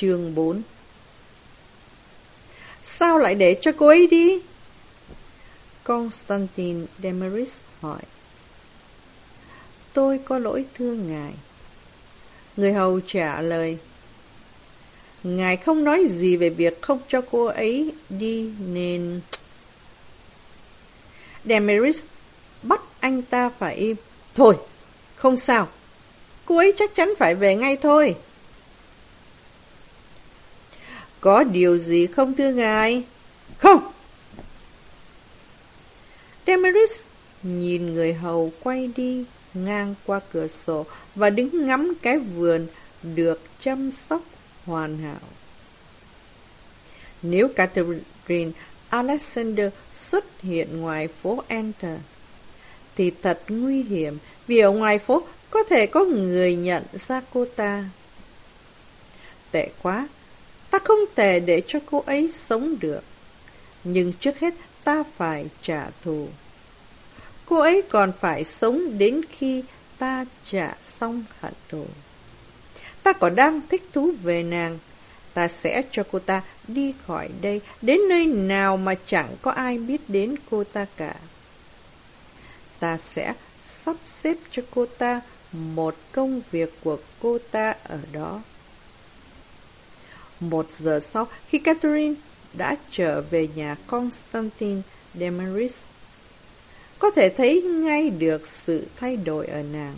Chương 4 Sao lại để cho cô ấy đi? Constantine Demeris hỏi Tôi có lỗi thưa ngài Người hầu trả lời Ngài không nói gì về việc không cho cô ấy đi nên... Demeris bắt anh ta phải im. Thôi, không sao. Cô ấy chắc chắn phải về ngay thôi. Có điều gì không thưa ngài? Không! Demeris nhìn người hầu quay đi ngang qua cửa sổ và đứng ngắm cái vườn được chăm sóc hoàn hảo. Nếu Catherine Alexander xuất hiện ngoài phố Enter, thì thật nguy hiểm vì ở ngoài phố có thể có người nhận ra cô ta. Tệ quá, ta không thể để cho cô ấy sống được. Nhưng trước hết ta phải trả thù. Cô ấy còn phải sống đến khi ta trả xong hận thù. Ta còn đang thích thú về nàng. Ta sẽ cho cô ta đi khỏi đây, đến nơi nào mà chẳng có ai biết đến cô ta cả. Ta sẽ sắp xếp cho cô ta một công việc của cô ta ở đó. Một giờ sau, khi Catherine đã trở về nhà Constantine Demeris, có thể thấy ngay được sự thay đổi ở nàng.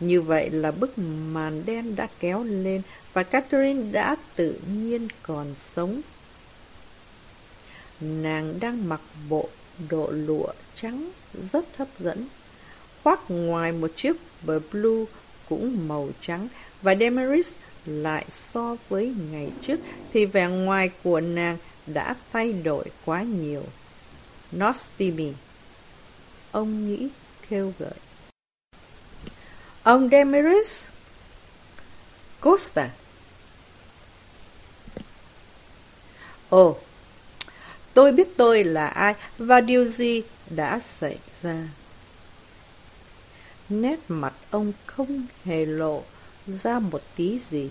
Như vậy là bức màn đen đã kéo lên và Catherine đã tự nhiên còn sống. Nàng đang mặc bộ độ lụa trắng rất hấp dẫn, khoác ngoài một chiếc blue cũng màu trắng và Demeris lại so với ngày trước thì vẻ ngoài của nàng đã thay đổi quá nhiều. Nostimi Ông nghĩ kêu gợi. Ông Demiris Costa Ồ, tôi biết tôi là ai và điều gì đã xảy ra. Nét mặt ông không hề lộ ra một tí gì.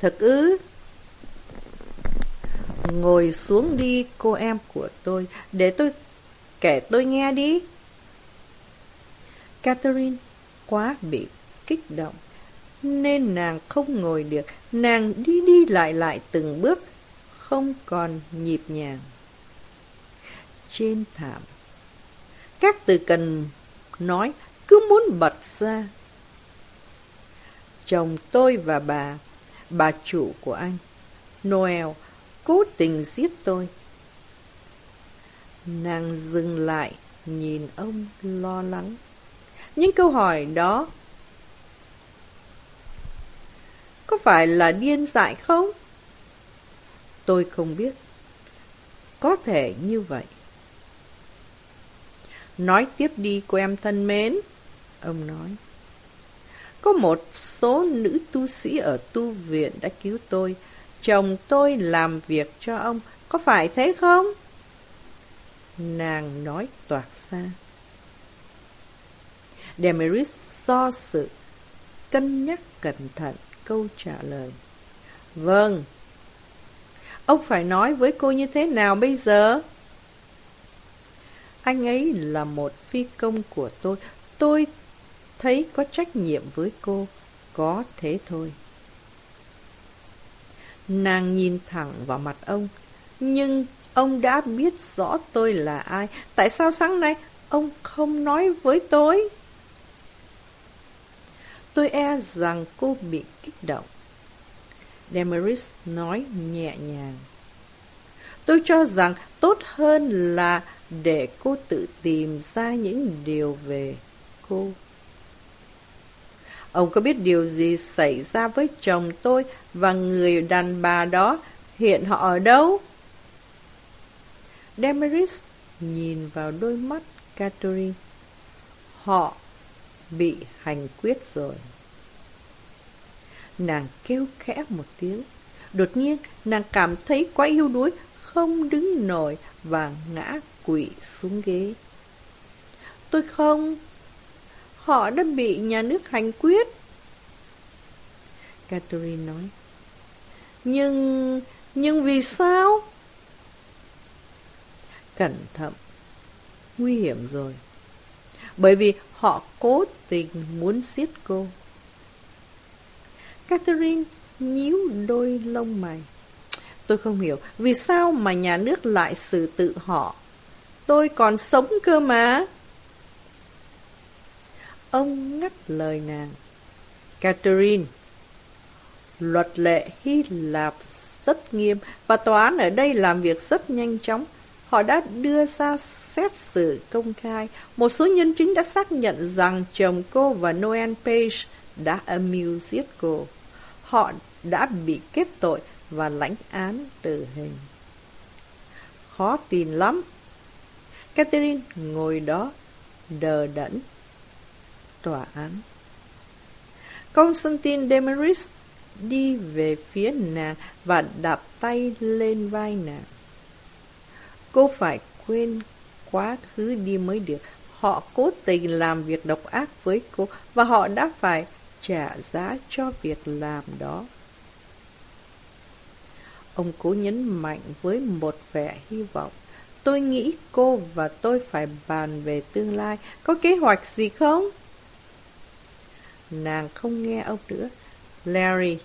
Thật ư? Ngồi xuống đi cô em của tôi, để tôi kể tôi nghe đi. Catherine quá bị kích động, nên nàng không ngồi được, nàng đi đi lại lại từng bước, không còn nhịp nhàng. Trên thảm, các từ cần nói cứ muốn bật ra. Chồng tôi và bà, bà chủ của anh, Noel, cố tình giết tôi. Nàng dừng lại, nhìn ông lo lắng. Những câu hỏi đó có phải là điên dại không? Tôi không biết. Có thể như vậy. Nói tiếp đi cô em thân mến. Ông nói. Có một số nữ tu sĩ ở tu viện đã cứu tôi. Chồng tôi làm việc cho ông. Có phải thế không? Nàng nói toạc ra. Demeris do sự, cân nhắc cẩn thận câu trả lời. Vâng. Ông phải nói với cô như thế nào bây giờ? Anh ấy là một phi công của tôi. Tôi thấy có trách nhiệm với cô. Có thế thôi. Nàng nhìn thẳng vào mặt ông. Nhưng ông đã biết rõ tôi là ai. Tại sao sáng nay ông không nói với tôi? Tôi e rằng cô bị kích động. Demaris nói nhẹ nhàng. Tôi cho rằng tốt hơn là để cô tự tìm ra những điều về cô. Ông có biết điều gì xảy ra với chồng tôi và người đàn bà đó hiện họ ở đâu? Demeris nhìn vào đôi mắt Catherine. Họ bị hành quyết rồi. Nàng kêu khẽ một tiếng. Đột nhiên, nàng cảm thấy quá yếu đuối, không đứng nổi và ngã quỵ xuống ghế. Tôi không, Họ đã bị nhà nước hành quyết. Catherine nói. Nhưng... nhưng vì sao? Cẩn thận. Nguy hiểm rồi. Bởi vì họ cố tình muốn giết cô. Catherine nhíu đôi lông mày. Tôi không hiểu vì sao mà nhà nước lại xử tự họ. Tôi còn sống cơ mà. Ông ngắt lời nàng. Catherine, luật lệ Hy Lạp rất nghiêm và tòa án ở đây làm việc rất nhanh chóng. Họ đã đưa ra xét xử công khai. Một số nhân chứng đã xác nhận rằng chồng cô và Noel Page đã âm mưu giết cô. Họ đã bị kết tội và lãnh án tử hình. Khó tin lắm. Catherine ngồi đó, đờ đẫn. Tòa án. Constantine Demeris đi về phía nàng và đạp tay lên vai nàng. Cô phải quên quá khứ đi mới được. Họ cố tình làm việc độc ác với cô và họ đã phải trả giá cho việc làm đó. Ông cố nhấn mạnh với một vẻ hy vọng. Tôi nghĩ cô và tôi phải bàn về tương lai. Có kế hoạch gì không? Nàng không nghe ông nữa. Larry.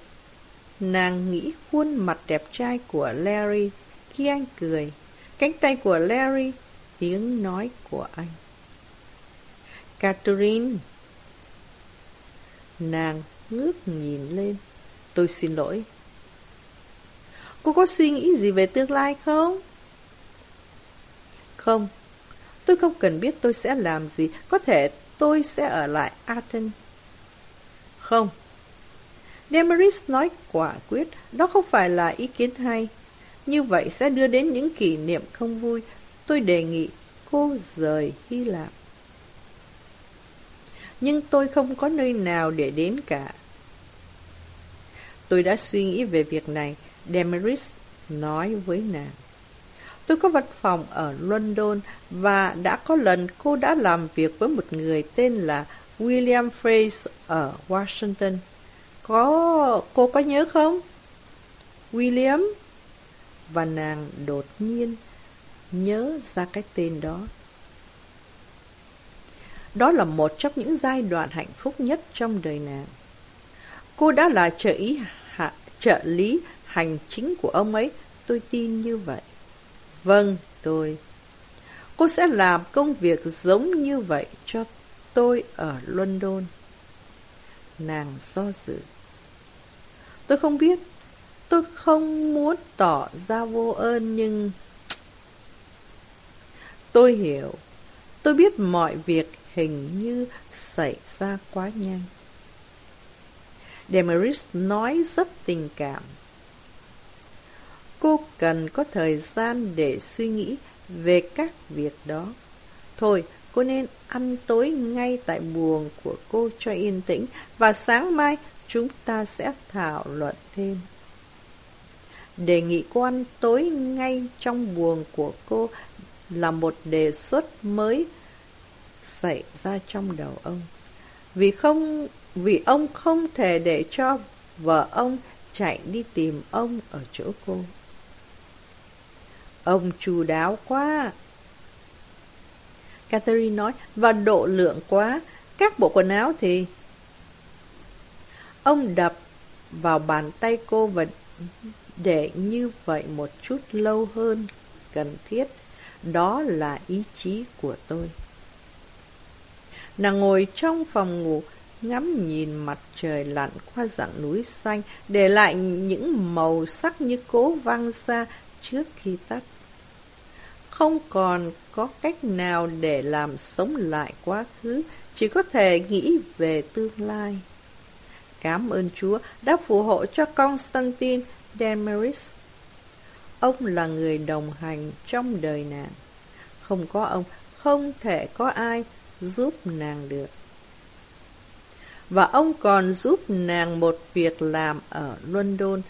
Nàng nghĩ khuôn mặt đẹp trai của Larry khi anh cười. Cánh tay của Larry, tiếng nói của anh. Catherine. Nàng ngước nhìn lên. Tôi xin lỗi. Cô có suy nghĩ gì về tương lai không? Không. Tôi không cần biết tôi sẽ làm gì. Có thể tôi sẽ ở lại Athens. Không. Demaris nói quả quyết, đó không phải là ý kiến hay. Như vậy sẽ đưa đến những kỷ niệm không vui. Tôi đề nghị cô rời Hy Lạp. Nhưng tôi không có nơi nào để đến cả. Tôi đã suy nghĩ về việc này, Demaris nói với nàng. Tôi có văn phòng ở London và đã có lần cô đã làm việc với một người tên là William Fraser ở Washington. Có... cô có nhớ không? William? Và nàng đột nhiên nhớ ra cái tên đó. Đó là một trong những giai đoạn hạnh phúc nhất trong đời nàng. Cô đã là trợ ý hạ, trợ lý hành chính của ông ấy, tôi tin như vậy. Vâng, tôi. Cô sẽ làm công việc giống như vậy cho tôi ở London. Nàng do dự. Tôi không biết. Tôi không muốn tỏ ra vô ơn nhưng... Tôi hiểu. Tôi biết mọi việc hình như xảy ra quá nhanh. Demaris nói rất tình cảm. Cô cần có thời gian để suy nghĩ về các việc đó. Thôi, cô nên ăn tối ngay tại buồng của cô cho yên tĩnh, và sáng mai chúng ta sẽ thảo luận thêm. Đề nghị cô ăn tối ngay trong buồng của cô là một đề xuất mới xảy ra trong đầu ông. Vì không, vì ông không thể để cho vợ ông chạy đi tìm ông ở chỗ cô. Ông chu đáo quá. Catherine nói, và độ lượng quá. Các bộ quần áo thì... Ông đập vào bàn tay cô và để như vậy một chút lâu hơn cần thiết. Đó là ý chí của tôi. Nàng ngồi trong phòng ngủ, ngắm nhìn mặt trời lặn qua dặng núi xanh, để lại những màu sắc như cố văng ra trước khi tắt không còn có cách nào để làm sống lại quá khứ, chỉ có thể nghĩ về tương lai. Cảm ơn Chúa đã phù hộ cho Constantine Demaris. Ông là người đồng hành trong đời nàng. Không có ông, không thể có ai giúp nàng được. Và ông còn giúp nàng một việc làm ở London.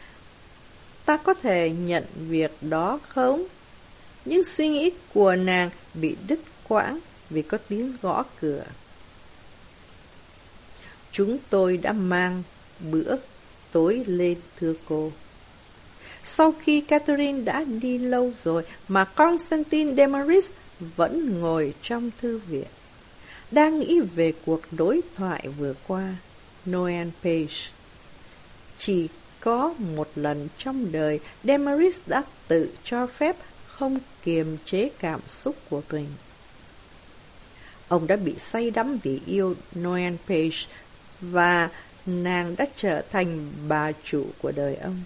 Ta có thể nhận việc đó không? Nhưng suy nghĩ của nàng bị đứt quãng vì có tiếng gõ cửa. Chúng tôi đã mang bữa tối lên thưa cô. Sau khi Catherine đã đi lâu rồi mà Constantine Demaris vẫn ngồi trong thư viện, đang nghĩ về cuộc đối thoại vừa qua. Noel Page Chỉ có một lần trong đời Demaris đã tự cho phép không kiềm chế cảm xúc của mình. Ông đã bị say đắm vì yêu Noel Page và nàng đã trở thành bà chủ của đời ông.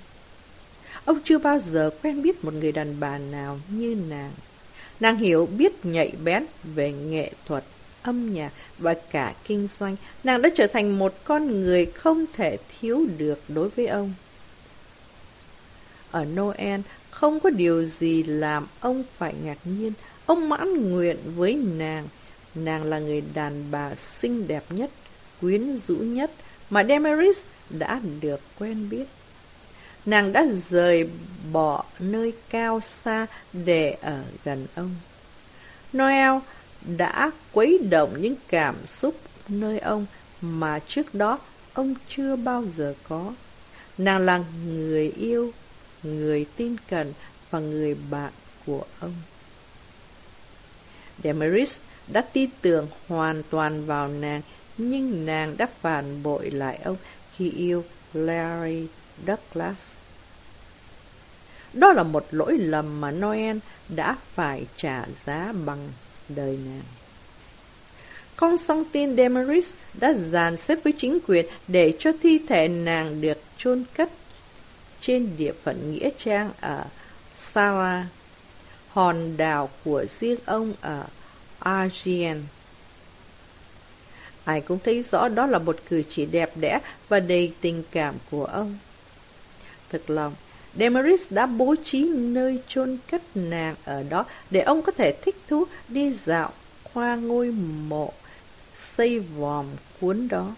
Ông chưa bao giờ quen biết một người đàn bà nào như nàng. Nàng hiểu biết nhạy bén về nghệ thuật, âm nhạc và cả kinh doanh. Nàng đã trở thành một con người không thể thiếu được đối với ông. Ở Noel, không có điều gì làm ông phải ngạc nhiên. Ông mãn nguyện với nàng. Nàng là người đàn bà xinh đẹp nhất, quyến rũ nhất mà Demeris đã được quen biết. Nàng đã rời bỏ nơi cao xa để ở gần ông. Noel đã quấy động những cảm xúc nơi ông mà trước đó ông chưa bao giờ có. Nàng là người yêu, người tin cẩn và người bạn của ông. Demaris đã tin tưởng hoàn toàn vào nàng, nhưng nàng đã phản bội lại ông khi yêu Larry Douglas. Đó là một lỗi lầm mà Noel đã phải trả giá bằng đời nàng. Constantine Demaris đã dàn xếp với chính quyền để cho thi thể nàng được chôn cất trên địa phận Nghĩa Trang ở Sara, hòn đảo của riêng ông ở Aegean. Ai cũng thấy rõ đó là một cử chỉ đẹp đẽ và đầy tình cảm của ông. Thực lòng, Demaris đã bố trí nơi chôn cất nàng ở đó để ông có thể thích thú đi dạo qua ngôi mộ xây vòm cuốn đó.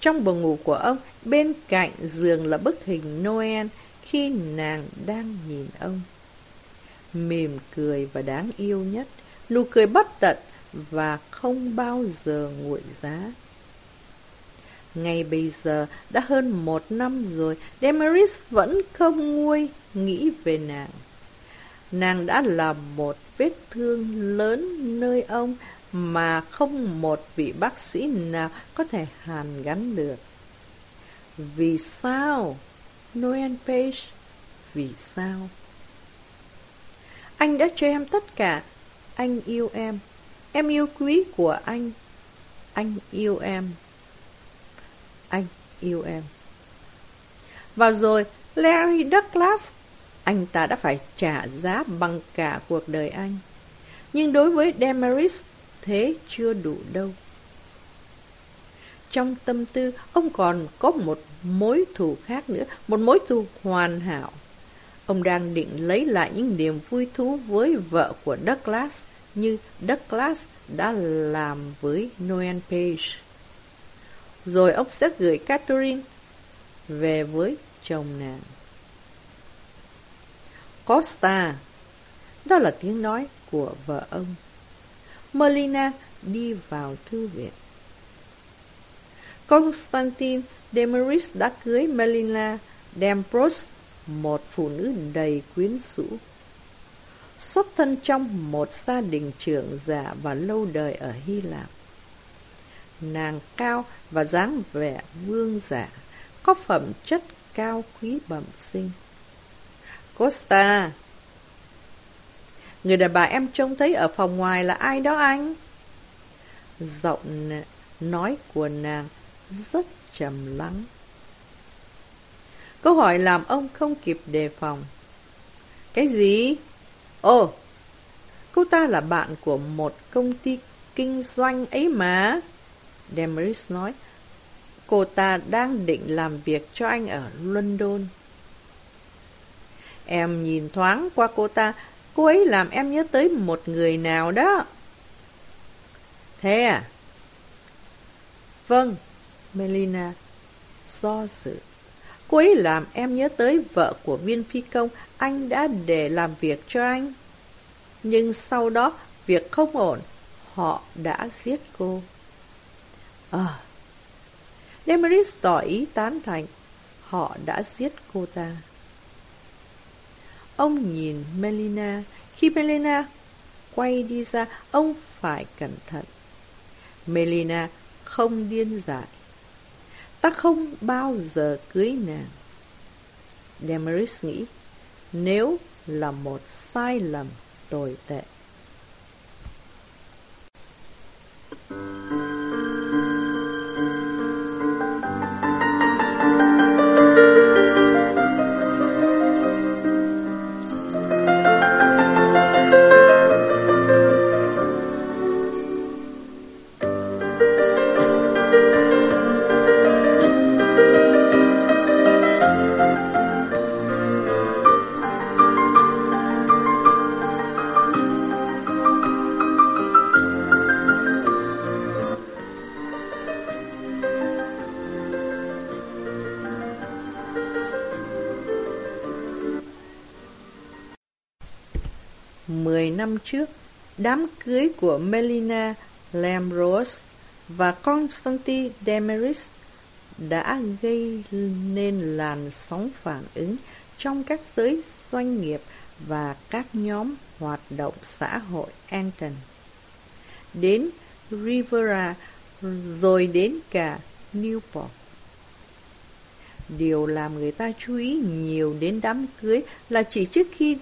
Trong buồng ngủ của ông, bên cạnh giường là bức hình Noel khi nàng đang nhìn ông. mềm cười và đáng yêu nhất, nụ cười bất tận và không bao giờ nguội giá. Ngay bây giờ, đã hơn một năm rồi, Demaris vẫn không nguôi nghĩ về nàng. Nàng đã là một vết thương lớn nơi ông mà không một vị bác sĩ nào có thể hàn gắn được. Vì sao? Noel Page, vì sao? Anh đã cho em tất cả. Anh yêu em. Em yêu quý của anh. Anh yêu em. Anh yêu em. Và rồi, Larry Douglas, anh ta đã phải trả giá bằng cả cuộc đời anh. Nhưng đối với Demaris, thế chưa đủ đâu. Trong tâm tư, ông còn có một mối thù khác nữa, một mối thù hoàn hảo. Ông đang định lấy lại những niềm vui thú với vợ của Douglas, như Douglas đã làm với Noel Page. Rồi ông sẽ gửi Catherine về với chồng nàng. Costa, đó là tiếng nói của vợ ông. Melina đi vào thư viện. Constantine Demaris đã cưới Melina Dembros, một phụ nữ đầy quyến rũ. Xuất thân trong một gia đình trưởng giả và lâu đời ở Hy Lạp. Nàng cao và dáng vẻ vương giả, có phẩm chất cao quý bẩm sinh. Costa, người đàn bà em trông thấy ở phòng ngoài là ai đó anh? Giọng nói của nàng rất trầm lắng. Câu hỏi làm ông không kịp đề phòng. Cái gì? Ồ, cô ta là bạn của một công ty kinh doanh ấy mà. Demaris nói, cô ta đang định làm việc cho anh ở London. Em nhìn thoáng qua cô ta, cô ấy làm em nhớ tới một người nào đó. Thế à? Vâng, Melina do dự. Cô ấy làm em nhớ tới vợ của viên phi công anh đã để làm việc cho anh. Nhưng sau đó, việc không ổn, họ đã giết cô. Ờ. À. Demaris tỏ ý tán thành. Họ đã giết cô ta. Ông nhìn Melina. Khi Melina quay đi ra, ông phải cẩn thận. Melina không điên dại. Ta không bao giờ cưới nàng. Demaris nghĩ, nếu là một sai lầm tồi tệ. Thank you. Trước, đám cưới của Melina Lambrose và Constantine Demeris đã gây nên làn sóng phản ứng trong các giới doanh nghiệp và các nhóm hoạt động xã hội Anton. Đến Rivera rồi đến cả Newport. Điều làm người ta chú ý nhiều đến đám cưới là chỉ trước khi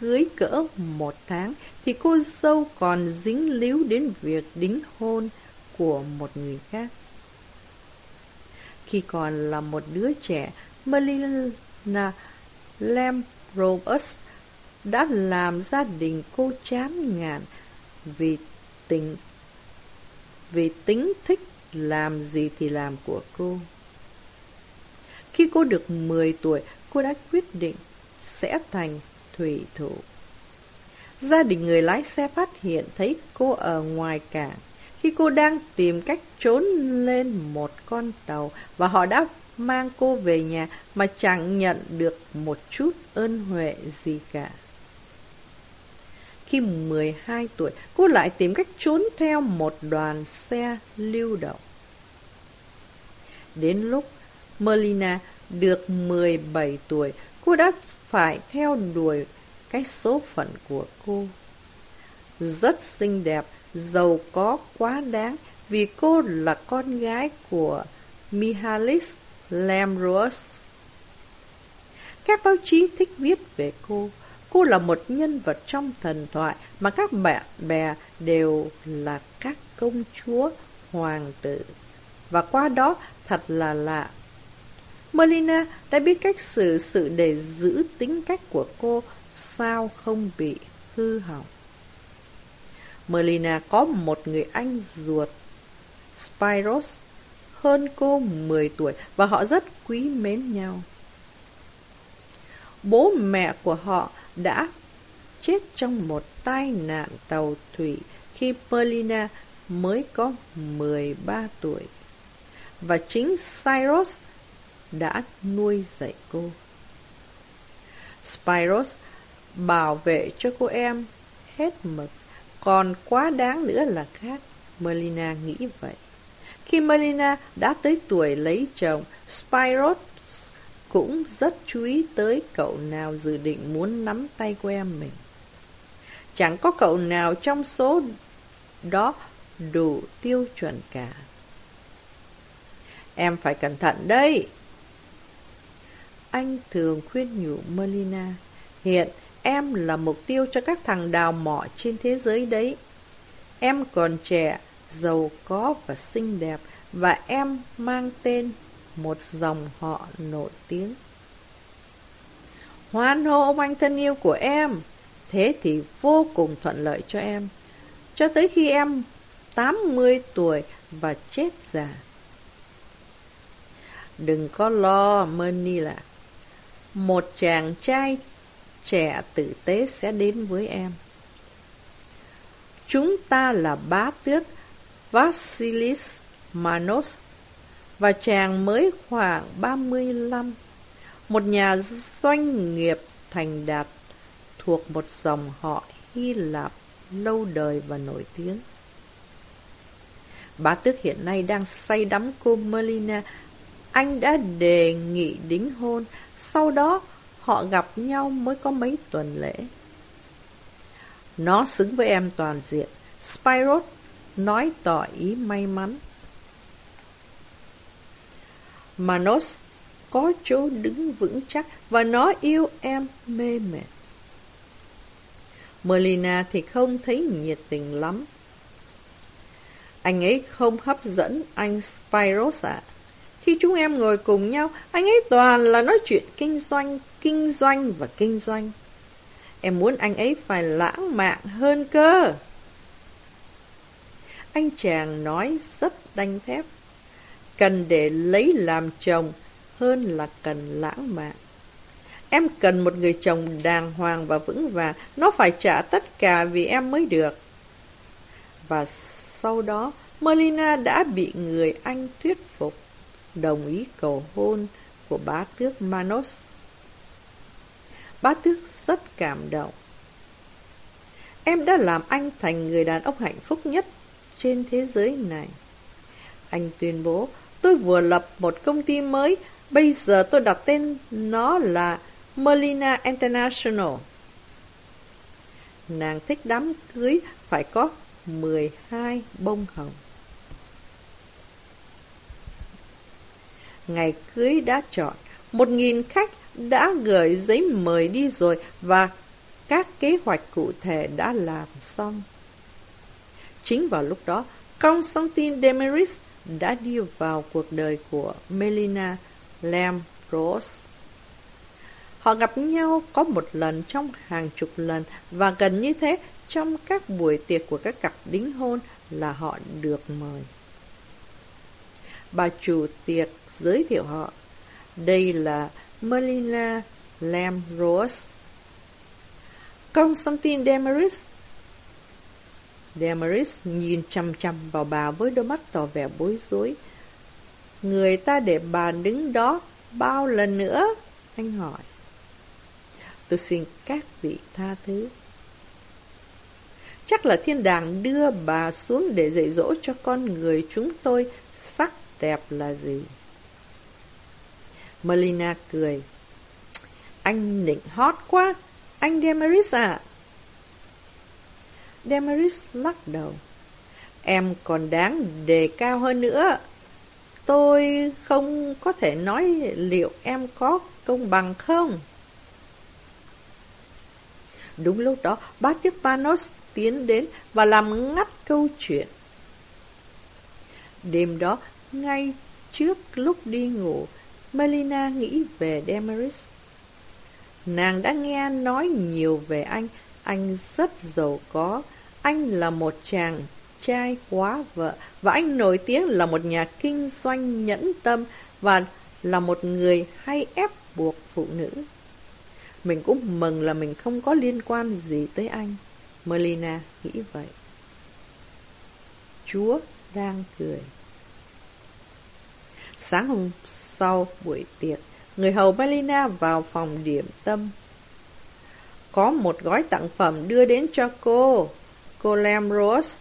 cưới cỡ một tháng thì cô dâu còn dính líu đến việc đính hôn của một người khác. Khi còn là một đứa trẻ, Melina Lambrobus đã làm gia đình cô chán ngàn vì tình vì tính thích làm gì thì làm của cô. Khi cô được 10 tuổi, cô đã quyết định sẽ thành thủy thủ. Gia đình người lái xe phát hiện thấy cô ở ngoài cảng khi cô đang tìm cách trốn lên một con tàu và họ đã mang cô về nhà mà chẳng nhận được một chút ơn huệ gì cả. Khi 12 tuổi, cô lại tìm cách trốn theo một đoàn xe lưu động. Đến lúc Melina được 17 tuổi, cô đã phải theo đuổi cái số phận của cô. Rất xinh đẹp, giàu có quá đáng vì cô là con gái của Mihalis Lamrose. Các báo chí thích viết về cô. Cô là một nhân vật trong thần thoại mà các bạn bè đều là các công chúa, hoàng tử. Và qua đó thật là lạ. Melina đã biết cách xử sự để giữ tính cách của cô sao không bị hư hỏng. Melina có một người anh ruột, Spyros, hơn cô 10 tuổi và họ rất quý mến nhau. Bố mẹ của họ đã chết trong một tai nạn tàu thủy khi Melina mới có 13 tuổi. Và chính Cyrus đã nuôi dạy cô. Spiros bảo vệ cho cô em hết mực, còn quá đáng nữa là khác. Melina nghĩ vậy. Khi Melina đã tới tuổi lấy chồng, Spiros cũng rất chú ý tới cậu nào dự định muốn nắm tay của em mình. Chẳng có cậu nào trong số đó đủ tiêu chuẩn cả. Em phải cẩn thận đây. Anh thường khuyên nhủ Melina, hiện em là mục tiêu cho các thằng đào mỏ trên thế giới đấy. Em còn trẻ, giàu có và xinh đẹp, và em mang tên một dòng họ nổi tiếng. Hoan hô ông anh thân yêu của em, thế thì vô cùng thuận lợi cho em, cho tới khi em 80 tuổi và chết già. Đừng có lo, Manila. Một chàng trai trẻ tử tế sẽ đến với em. Chúng ta là bá tước Vasilis Manos và chàng mới khoảng 35, một nhà doanh nghiệp thành đạt thuộc một dòng họ Hy Lạp lâu đời và nổi tiếng. Bá tước hiện nay đang say đắm cô Melina. Anh đã đề nghị đính hôn, sau đó họ gặp nhau mới có mấy tuần lễ. Nó xứng với em toàn diện. Spyros nói tỏ ý may mắn. Manos có chỗ đứng vững chắc và nó yêu em mê mệt. Melina thì không thấy nhiệt tình lắm. Anh ấy không hấp dẫn anh Spyros ạ. Khi chúng em ngồi cùng nhau, anh ấy toàn là nói chuyện kinh doanh, kinh doanh và kinh doanh. Em muốn anh ấy phải lãng mạn hơn cơ. Anh chàng nói rất đanh thép. Cần để lấy làm chồng hơn là cần lãng mạn. Em cần một người chồng đàng hoàng và vững vàng. Nó phải trả tất cả vì em mới được. Và sau đó, Melina đã bị người anh thuyết phục, đồng ý cầu hôn của bá tước Manos. Bá tước rất cảm động. Em đã làm anh thành người đàn ông hạnh phúc nhất trên thế giới này. Anh tuyên bố, tôi vừa lập một công ty mới, bây giờ tôi đặt tên nó là Melina International. Nàng thích đám cưới phải có 12 bông hồng. Ngày cưới đã chọn, một nghìn khách đã gửi giấy mời đi rồi và các kế hoạch cụ thể đã làm xong. Chính vào lúc đó, Constantine Demeris đã đi vào cuộc đời của Melina Lambrose. Họ gặp nhau có một lần trong hàng chục lần và gần như thế trong các buổi tiệc của các cặp đính hôn là họ được mời. Bà chủ tiệc giới thiệu họ. Đây là Melina Lambrose. Constantine Demeris Damaris nhìn chăm chăm vào bà với đôi mắt tỏ vẻ bối rối. Người ta để bà đứng đó bao lần nữa? Anh hỏi. Tôi xin các vị tha thứ. Chắc là thiên đàng đưa bà xuống để dạy dỗ cho con người chúng tôi sắc đẹp là gì. Melina cười. Anh nịnh hot quá, anh Demeris à. Demaris lắc đầu. Em còn đáng đề cao hơn nữa. Tôi không có thể nói liệu em có công bằng không. Đúng lúc đó, bác tiếp Panos tiến đến và làm ngắt câu chuyện. Đêm đó, ngay trước lúc đi ngủ, Melina nghĩ về Demaris. Nàng đã nghe nói nhiều về anh, anh rất giàu có, anh là một chàng trai quá vợ và anh nổi tiếng là một nhà kinh doanh nhẫn tâm và là một người hay ép buộc phụ nữ. Mình cũng mừng là mình không có liên quan gì tới anh. Melina nghĩ vậy. Chúa đang cười. Sáng hôm sau buổi tiệc, người hầu Melina vào phòng điểm tâm. Có một gói tặng phẩm đưa đến cho cô. Cô Lem Rose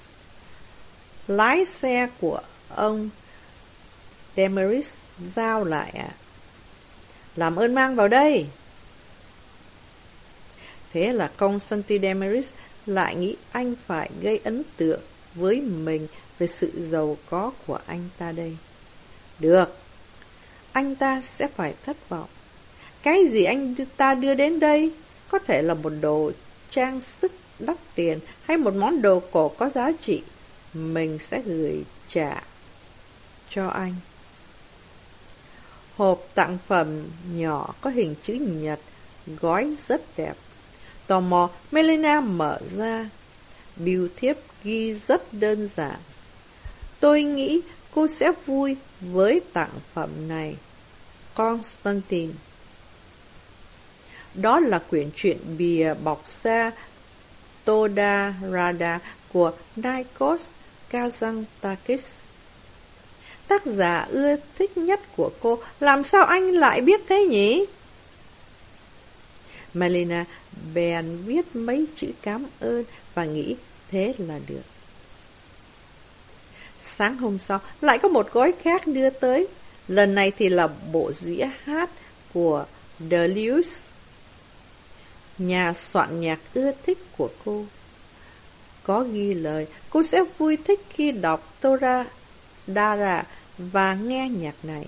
lái xe của ông Demeris giao lại ạ. Làm ơn mang vào đây. Thế là công Santi Demeris lại nghĩ anh phải gây ấn tượng với mình về sự giàu có của anh ta đây. Được, anh ta sẽ phải thất vọng. Cái gì anh ta đưa đến đây có thể là một đồ trang sức đắt tiền hay một món đồ cổ có giá trị, mình sẽ gửi trả cho anh. Hộp tặng phẩm nhỏ có hình chữ nhật, gói rất đẹp. Tò mò, Melina mở ra. Biêu thiếp ghi rất đơn giản. Tôi nghĩ cô sẽ vui với tặng phẩm này. Constantine Đó là quyển truyện bìa bọc da Toda Rada của Nikos Kazantakis. Tác giả ưa thích nhất của cô, làm sao anh lại biết thế nhỉ? Melina bèn viết mấy chữ cảm ơn và nghĩ thế là được. Sáng hôm sau, lại có một gói khác đưa tới. Lần này thì là bộ dĩa hát của Delius nhà soạn nhạc ưa thích của cô. Có ghi lời, cô sẽ vui thích khi đọc Torah Dara và nghe nhạc này.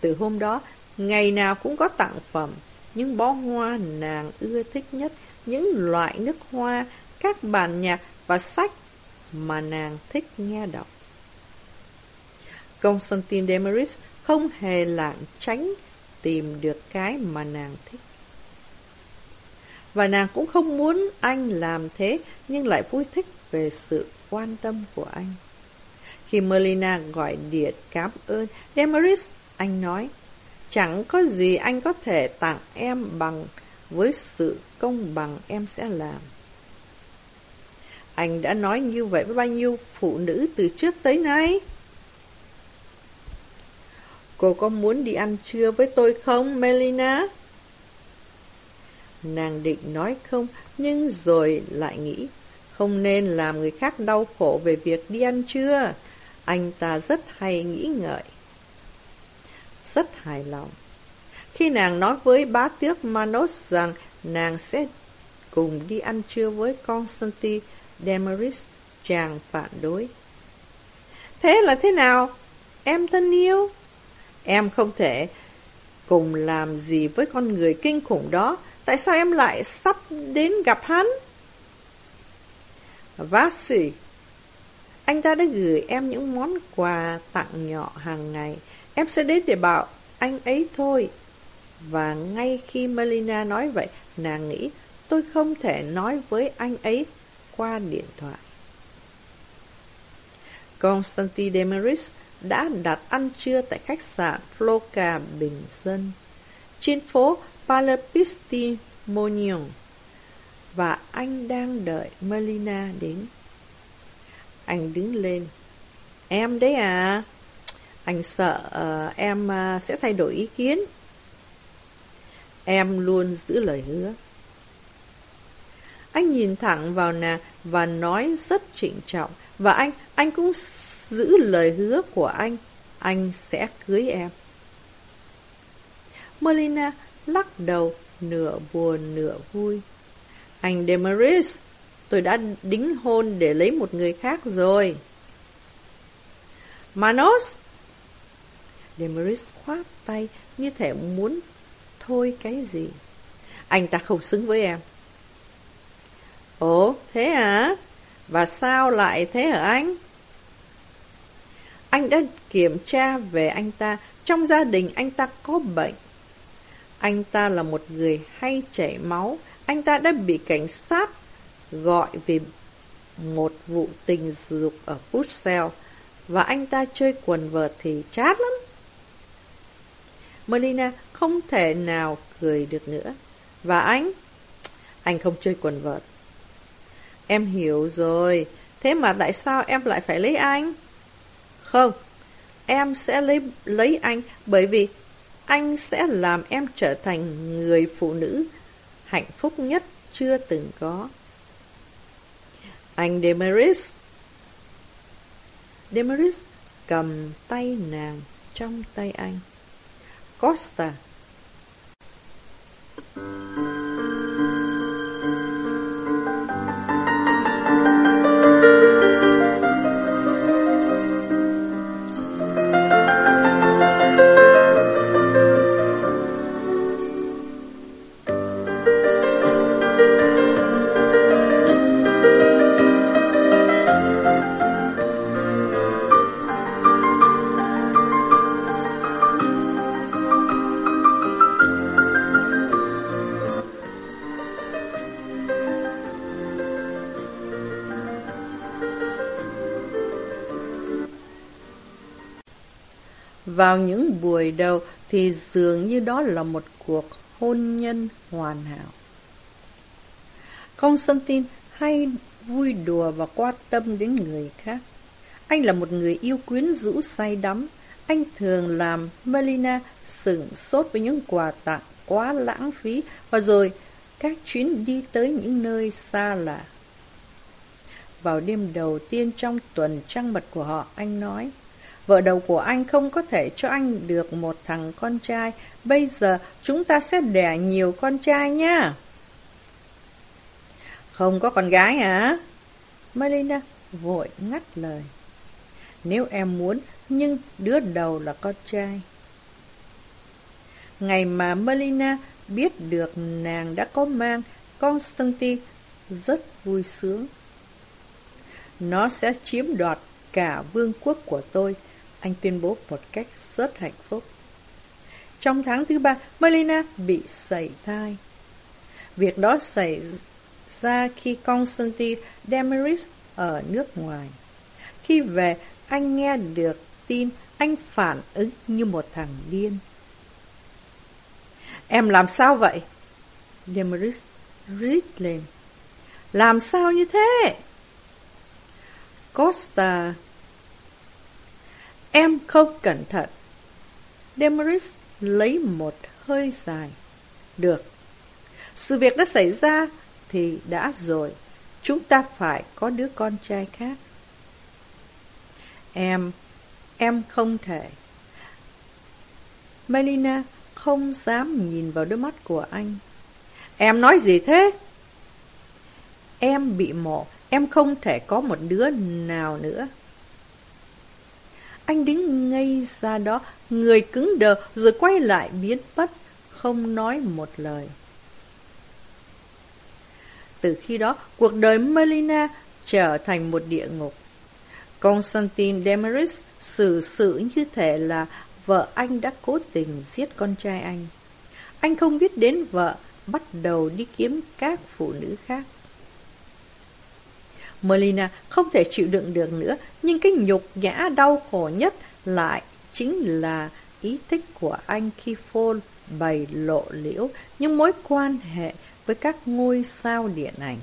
Từ hôm đó, ngày nào cũng có tặng phẩm, những bó hoa nàng ưa thích nhất, những loại nước hoa, các bản nhạc và sách mà nàng thích nghe đọc. Constantine Demaris không hề lạng tránh tìm được cái mà nàng thích. Và nàng cũng không muốn anh làm thế, nhưng lại vui thích về sự quan tâm của anh. Khi Melina gọi điện cảm ơn, Demaris, anh nói, chẳng có gì anh có thể tặng em bằng với sự công bằng em sẽ làm. Anh đã nói như vậy với bao nhiêu phụ nữ từ trước tới nay? Cô có muốn đi ăn trưa với tôi không, Melina? Nàng định nói không, nhưng rồi lại nghĩ, không nên làm người khác đau khổ về việc đi ăn trưa. Anh ta rất hay nghĩ ngợi. Rất hài lòng. Khi nàng nói với bá tước Manos rằng nàng sẽ cùng đi ăn trưa với Constantine Demaris, chàng phản đối. Thế là thế nào? Em thân yêu? Em không thể cùng làm gì với con người kinh khủng đó. Tại sao em lại sắp đến gặp hắn? Vasi, anh ta đã gửi em những món quà tặng nhỏ hàng ngày. Em sẽ đến để bảo anh ấy thôi. Và ngay khi Melina nói vậy, nàng nghĩ tôi không thể nói với anh ấy qua điện thoại. Constantine Demeris đã đặt ăn trưa tại khách sạn Floca Bình Dân, trên phố Palepistimonia, và anh đang đợi Melina đến. Anh đứng lên. Em đấy à? Anh sợ uh, em uh, sẽ thay đổi ý kiến. Em luôn giữ lời hứa. Anh nhìn thẳng vào nàng và nói rất trịnh trọng. Và anh, anh cũng giữ lời hứa của anh. Anh sẽ cưới em. Melina lắc đầu, nửa buồn nửa vui. Anh Demaris, tôi đã đính hôn để lấy một người khác rồi. Manos! Demaris khoát tay như thể muốn thôi cái gì. Anh ta không xứng với em. Ồ, thế à? Và sao lại thế hả anh? Anh đã kiểm tra về anh ta. Trong gia đình anh ta có bệnh. Anh ta là một người hay chảy máu. Anh ta đã bị cảnh sát gọi vì một vụ tình dục ở Brussels. Và anh ta chơi quần vợt thì chát lắm. Melina không thể nào cười được nữa. Và anh? Anh không chơi quần vợt. Em hiểu rồi. Thế mà tại sao em lại phải lấy anh? Không, em sẽ lấy lấy anh bởi vì anh sẽ làm em trở thành người phụ nữ hạnh phúc nhất chưa từng có. Anh Demaris Demaris cầm tay nàng trong tay anh. Costa Vào những buổi đầu thì dường như đó là một cuộc hôn nhân hoàn hảo. Constantine hay vui đùa và quan tâm đến người khác. Anh là một người yêu quyến rũ say đắm. Anh thường làm Melina sửng sốt với những quà tặng quá lãng phí và rồi các chuyến đi tới những nơi xa lạ. vào đêm đầu tiên trong tuần trăng mật của họ, anh nói. Vợ đầu của anh không có thể cho anh được một thằng con trai. Bây giờ chúng ta sẽ đẻ nhiều con trai nha. Không có con gái hả? Melina vội ngắt lời. Nếu em muốn, nhưng đứa đầu là con trai. Ngày mà Melina biết được nàng đã có mang, Constantine rất vui sướng. Nó sẽ chiếm đoạt cả vương quốc của tôi, anh tuyên bố một cách rất hạnh phúc. Trong tháng thứ ba, Melina bị sẩy thai. Việc đó xảy ra khi Constantine Demaris ở nước ngoài. Khi về, anh nghe được tin, anh phản ứng như một thằng điên. Em làm sao vậy? Demaris rít lên. Làm sao như thế? Costa Em không cẩn thận. Demaris lấy một hơi dài. Được. Sự việc đã xảy ra thì đã rồi. Chúng ta phải có đứa con trai khác. Em, em không thể. Melina không dám nhìn vào đôi mắt của anh. Em nói gì thế? Em bị mổ, em không thể có một đứa nào nữa. Anh đứng ngây ra đó, người cứng đờ rồi quay lại biến mất, không nói một lời. Từ khi đó, cuộc đời Melina trở thành một địa ngục. Constantine Demeris xử sự như thể là vợ anh đã cố tình giết con trai anh. Anh không biết đến vợ, bắt đầu đi kiếm các phụ nữ khác. Melina không thể chịu đựng được nữa, nhưng cái nhục nhã đau khổ nhất lại chính là ý thích của anh khi Paul bày lộ liễu những mối quan hệ với các ngôi sao điện ảnh.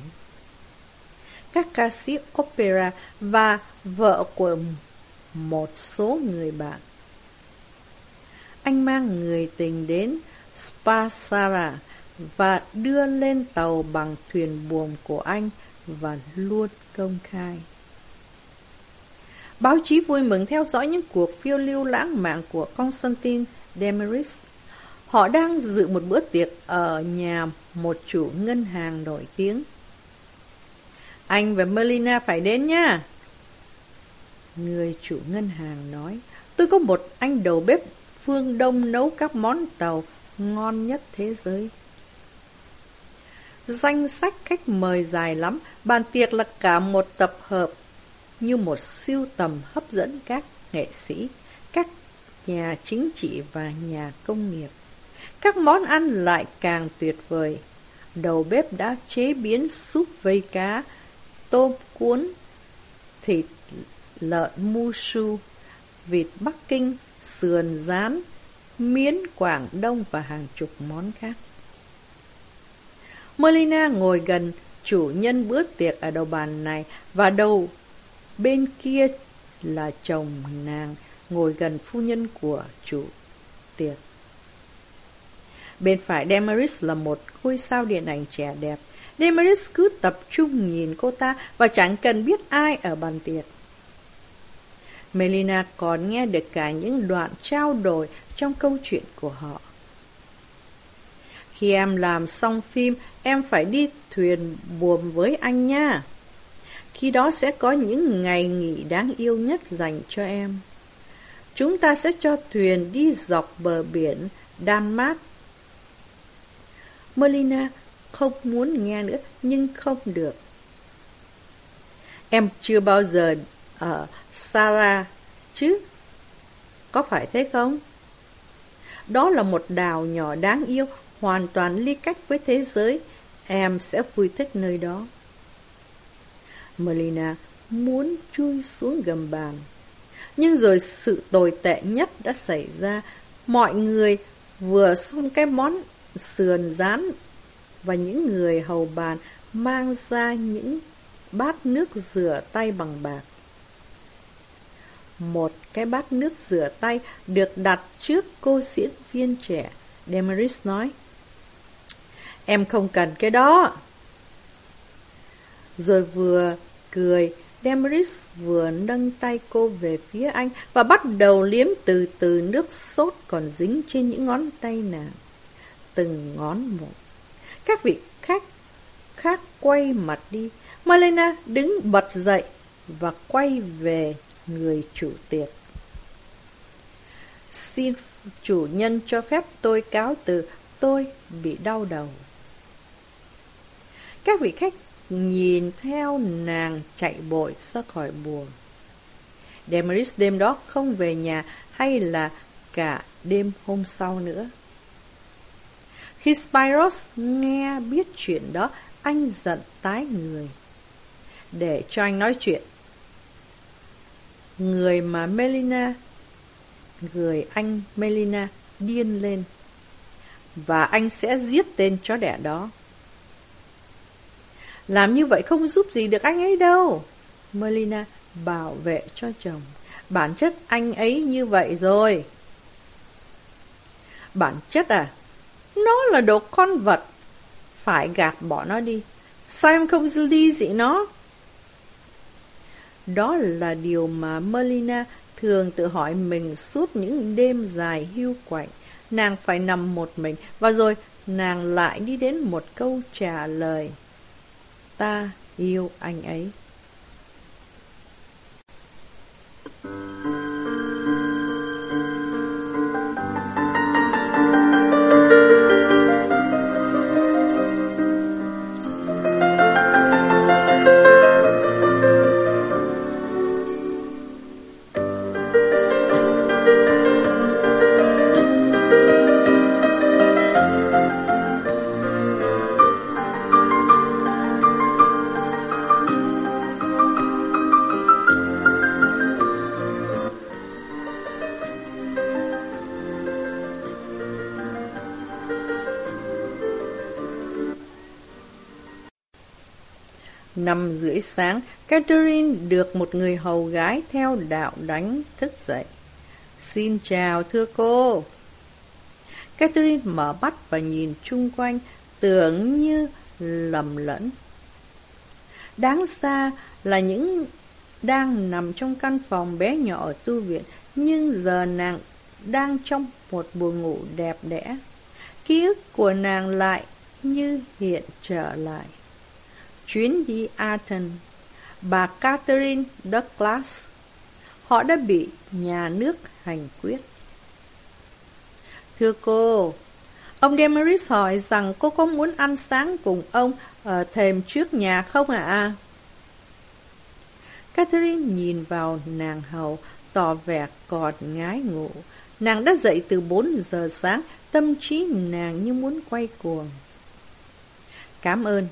Các ca sĩ opera và vợ của một số người bạn. Anh mang người tình đến Spasara và đưa lên tàu bằng thuyền buồm của anh và luôn công khai. Báo chí vui mừng theo dõi những cuộc phiêu lưu lãng mạn của Constantine Demaris. Họ đang dự một bữa tiệc ở nhà một chủ ngân hàng nổi tiếng. Anh và Melina phải đến nha. Người chủ ngân hàng nói, tôi có một anh đầu bếp phương Đông nấu các món tàu ngon nhất thế giới. Danh sách khách mời dài lắm, bàn tiệc là cả một tập hợp như một siêu tầm hấp dẫn các nghệ sĩ, các nhà chính trị và nhà công nghiệp. Các món ăn lại càng tuyệt vời. Đầu bếp đã chế biến súp vây cá, tôm cuốn, thịt lợn mushu, vịt Bắc Kinh, sườn rán, miến Quảng Đông và hàng chục món khác. Melina ngồi gần chủ nhân bữa tiệc ở đầu bàn này và đầu bên kia là chồng nàng ngồi gần phu nhân của chủ tiệc. Bên phải Demaris là một ngôi sao điện ảnh trẻ đẹp. Demaris cứ tập trung nhìn cô ta và chẳng cần biết ai ở bàn tiệc. Melina còn nghe được cả những đoạn trao đổi trong câu chuyện của họ. Khi em làm xong phim, em phải đi thuyền buồm với anh nha. Khi đó sẽ có những ngày nghỉ đáng yêu nhất dành cho em. Chúng ta sẽ cho thuyền đi dọc bờ biển Đan Mát. Melina không muốn nghe nữa, nhưng không được. Em chưa bao giờ ở Sarah chứ? Có phải thế không? Đó là một đảo nhỏ đáng yêu, hoàn toàn ly cách với thế giới. Em sẽ vui thích nơi đó. Melina muốn chui xuống gầm bàn. Nhưng rồi sự tồi tệ nhất đã xảy ra. Mọi người vừa xong cái món sườn rán và những người hầu bàn mang ra những bát nước rửa tay bằng bạc. Một cái bát nước rửa tay được đặt trước cô diễn viên trẻ. Demaris nói. Em không cần cái đó. Rồi vừa cười, Demeris vừa nâng tay cô về phía anh và bắt đầu liếm từ từ nước sốt còn dính trên những ngón tay nàng. Từng ngón một. Các vị khách khác quay mặt đi. Malena đứng bật dậy và quay về người chủ tiệc. Xin chủ nhân cho phép tôi cáo từ, tôi bị đau đầu. Các vị khách nhìn theo nàng chạy bội ra khỏi buồng. Demaris đêm đó không về nhà hay là cả đêm hôm sau nữa. Khi Spyros nghe biết chuyện đó, anh giận tái người. Để cho anh nói chuyện. Người mà Melina, người anh Melina điên lên. Và anh sẽ giết tên chó đẻ đó. Làm như vậy không giúp gì được anh ấy đâu. Melina bảo vệ cho chồng. Bản chất anh ấy như vậy rồi. Bản chất à? Nó là đồ con vật. Phải gạt bỏ nó đi. Sao em không ly dị nó? Đó là điều mà Melina thường tự hỏi mình suốt những đêm dài hưu quạnh. Nàng phải nằm một mình và rồi nàng lại đi đến một câu trả lời. Ta yêu anh ấy. Sáng, Catherine được một người hầu gái theo đạo đánh thức dậy. Xin chào thưa cô. Catherine mở mắt và nhìn chung quanh, tưởng như lầm lẫn. Đáng xa là những đang nằm trong căn phòng bé nhỏ ở tu viện, nhưng giờ nàng đang trong một buồn ngủ đẹp đẽ. Ký ức của nàng lại như hiện trở lại chuyến đi Athens, bà Catherine Douglas. Họ đã bị nhà nước hành quyết. Thưa cô, ông Demaris hỏi rằng cô có muốn ăn sáng cùng ông ở thềm trước nhà không ạ? À? Catherine nhìn vào nàng hầu, tỏ vẻ còn ngái ngủ. Nàng đã dậy từ 4 giờ sáng, tâm trí nàng như muốn quay cuồng. Cảm ơn,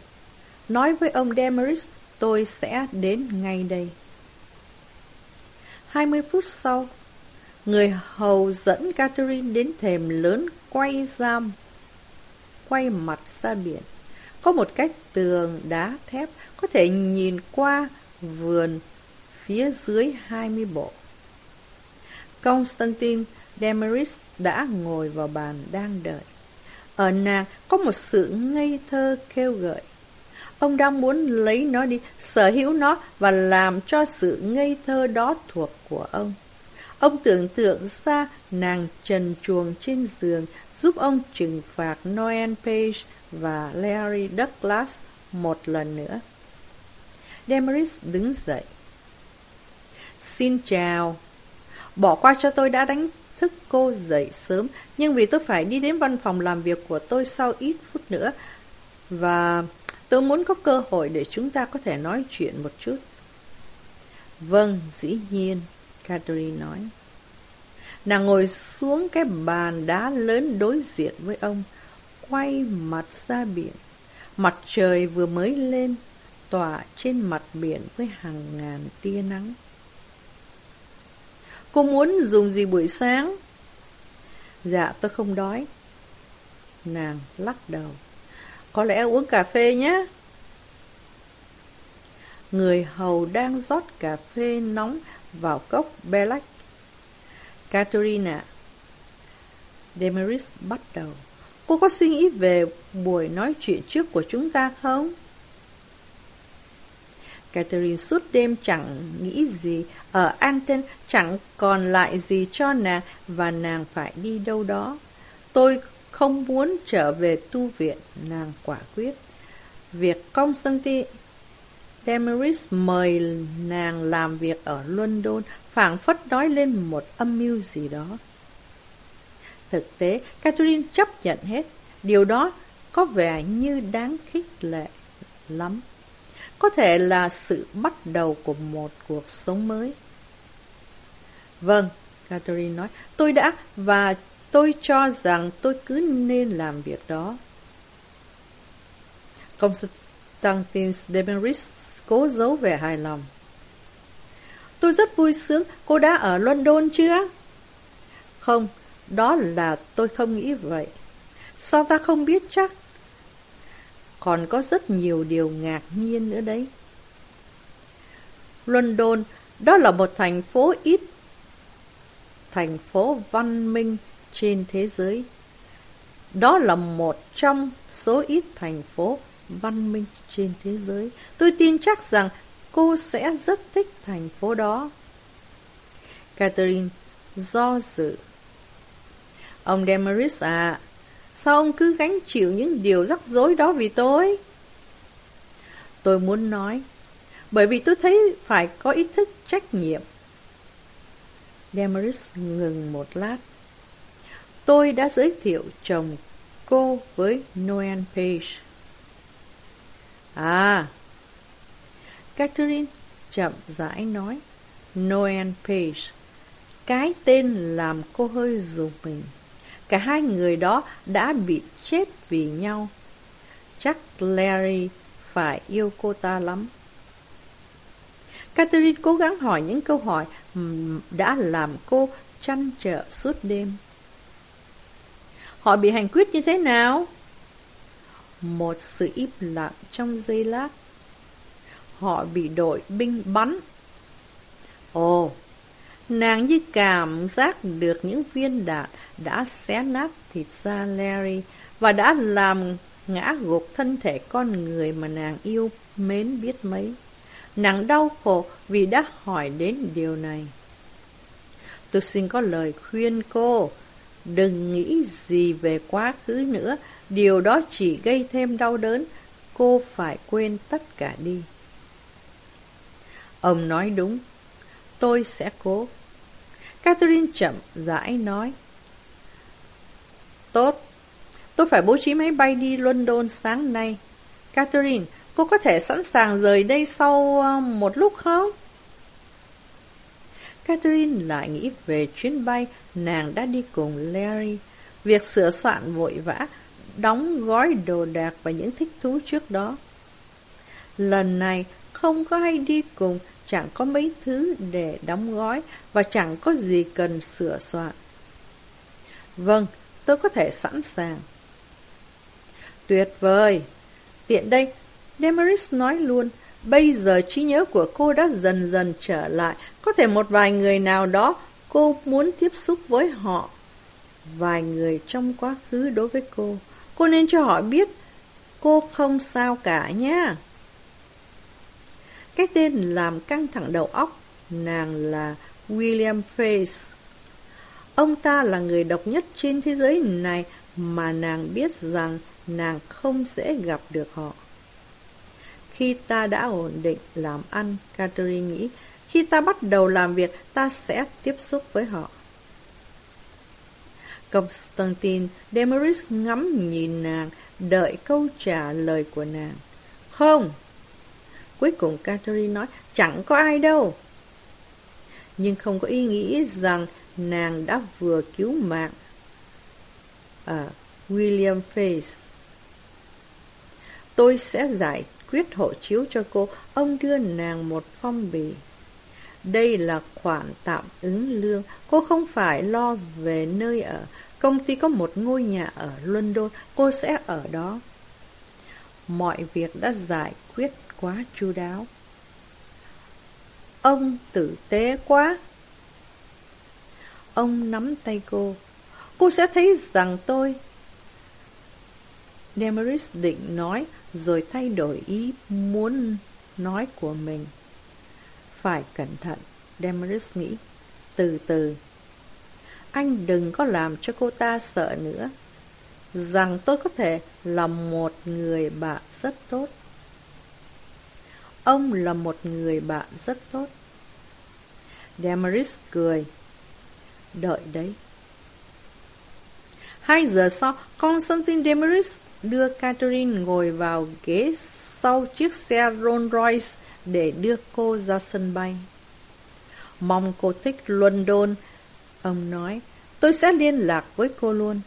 Nói với ông Demeris, tôi sẽ đến ngay đây. 20 phút sau, người hầu dẫn Catherine đến thềm lớn quay giam, quay mặt ra biển. Có một cách tường đá thép có thể nhìn qua vườn phía dưới 20 bộ. Constantine Demeris đã ngồi vào bàn đang đợi. Ở nàng có một sự ngây thơ kêu gợi. Ông đang muốn lấy nó đi, sở hữu nó và làm cho sự ngây thơ đó thuộc của ông. Ông tưởng tượng ra nàng trần chuồng trên giường giúp ông trừng phạt Noel Page và Larry Douglas một lần nữa. Demaris đứng dậy. Xin chào. Bỏ qua cho tôi đã đánh thức cô dậy sớm, nhưng vì tôi phải đi đến văn phòng làm việc của tôi sau ít phút nữa. Và Tôi muốn có cơ hội để chúng ta có thể nói chuyện một chút. Vâng, dĩ nhiên, Catherine nói. Nàng ngồi xuống cái bàn đá lớn đối diện với ông, quay mặt ra biển. Mặt trời vừa mới lên, tỏa trên mặt biển với hàng ngàn tia nắng. Cô muốn dùng gì buổi sáng? Dạ, tôi không đói. Nàng lắc đầu. Có lẽ uống cà phê nhé. Người hầu đang rót cà phê nóng vào cốc Belak. Katerina Demaris bắt đầu. Cô có suy nghĩ về buổi nói chuyện trước của chúng ta không? Catherine suốt đêm chẳng nghĩ gì, ở Anton chẳng còn lại gì cho nàng và nàng phải đi đâu đó. Tôi không muốn trở về tu viện, nàng quả quyết. Việc Constantine Demaris mời nàng làm việc ở London phảng phất nói lên một âm mưu gì đó. Thực tế, Catherine chấp nhận hết. Điều đó có vẻ như đáng khích lệ lắm. Có thể là sự bắt đầu của một cuộc sống mới. Vâng, Catherine nói, tôi đã và tôi cho rằng tôi cứ nên làm việc đó. Constantine Demeris cố giấu vẻ hài lòng. Tôi rất vui sướng, cô đã ở London chưa? Không, đó là tôi không nghĩ vậy. Sao ta không biết chắc? Còn có rất nhiều điều ngạc nhiên nữa đấy. London, đó là một thành phố ít thành phố văn minh trên thế giới. Đó là một trong số ít thành phố văn minh trên thế giới. Tôi tin chắc rằng cô sẽ rất thích thành phố đó. Catherine do dự. Ông Demaris à, sao ông cứ gánh chịu những điều rắc rối đó vì tôi? Tôi muốn nói, bởi vì tôi thấy phải có ý thức trách nhiệm. Demaris ngừng một lát. Tôi đã giới thiệu chồng cô với Noel Page. À, Catherine chậm rãi nói. Noel Page. Cái tên làm cô hơi dùng mình. Cả hai người đó đã bị chết vì nhau. Chắc Larry phải yêu cô ta lắm. Catherine cố gắng hỏi những câu hỏi đã làm cô chăn trở suốt đêm. Họ bị hành quyết như thế nào? Một sự im lặng trong giây lát. Họ bị đội binh bắn. Ồ, nàng như cảm giác được những viên đạn đã xé nát thịt da Larry và đã làm ngã gục thân thể con người mà nàng yêu mến biết mấy. Nàng đau khổ vì đã hỏi đến điều này. Tôi xin có lời khuyên cô, đừng nghĩ gì về quá khứ nữa, điều đó chỉ gây thêm đau đớn, cô phải quên tất cả đi. Ông nói đúng, tôi sẽ cố. Catherine chậm rãi nói. Tốt, tôi phải bố trí máy bay đi London sáng nay. Catherine, cô có thể sẵn sàng rời đây sau ờ, một lúc không? Catherine lại nghĩ về chuyến bay nàng đã đi cùng Larry. Việc sửa soạn vội vã, đóng gói đồ đạc và những thích thú trước đó. Lần này không có ai đi cùng, chẳng có mấy thứ để đóng gói và chẳng có gì cần sửa soạn. Vâng, tôi có thể sẵn sàng. Tuyệt vời! Tiện đây, Demaris nói luôn, bây giờ trí nhớ của cô đã dần dần trở lại, có thể một vài người nào đó cô muốn tiếp xúc với họ. Vài người trong quá khứ đối với cô, cô nên cho họ biết cô không sao cả nhé. Cái tên làm căng thẳng đầu óc, nàng là William Face. Ông ta là người độc nhất trên thế giới này mà nàng biết rằng nàng không sẽ gặp được họ. Khi ta đã ổn định làm ăn, Catherine nghĩ, khi ta bắt đầu làm việc, ta sẽ tiếp xúc với họ. Constantine demeris ngắm nhìn nàng, đợi câu trả lời của nàng. Không! Cuối cùng Catherine nói, chẳng có ai đâu. Nhưng không có ý nghĩ rằng nàng đã vừa cứu mạng. À, William Face. Tôi sẽ giải quyết hộ chiếu cho cô. Ông đưa nàng một phong bì. Đây là khoản tạm ứng lương. Cô không phải lo về nơi ở. Công ty có một ngôi nhà ở London. Cô sẽ ở đó. Mọi việc đã giải quyết quá chu đáo. Ông tử tế quá. Ông nắm tay cô. Cô sẽ thấy rằng tôi... Demaris định nói, rồi thay đổi ý muốn nói của mình. Phải cẩn thận, Demaris nghĩ. Từ từ. Anh đừng có làm cho cô ta sợ nữa. Rằng tôi có thể là một người bạn rất tốt. Ông là một người bạn rất tốt. Damaris cười. Đợi đấy. Hai giờ sau, Constantine Demaris đưa Catherine ngồi vào ghế sau chiếc xe Rolls Royce để đưa cô ra sân bay. Mong cô thích London, ông nói, tôi sẽ liên lạc với cô luôn.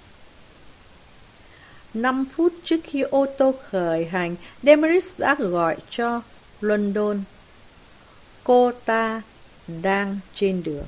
Năm phút trước khi ô tô khởi hành, Demaris đã gọi cho London. Cô ta đang trên đường.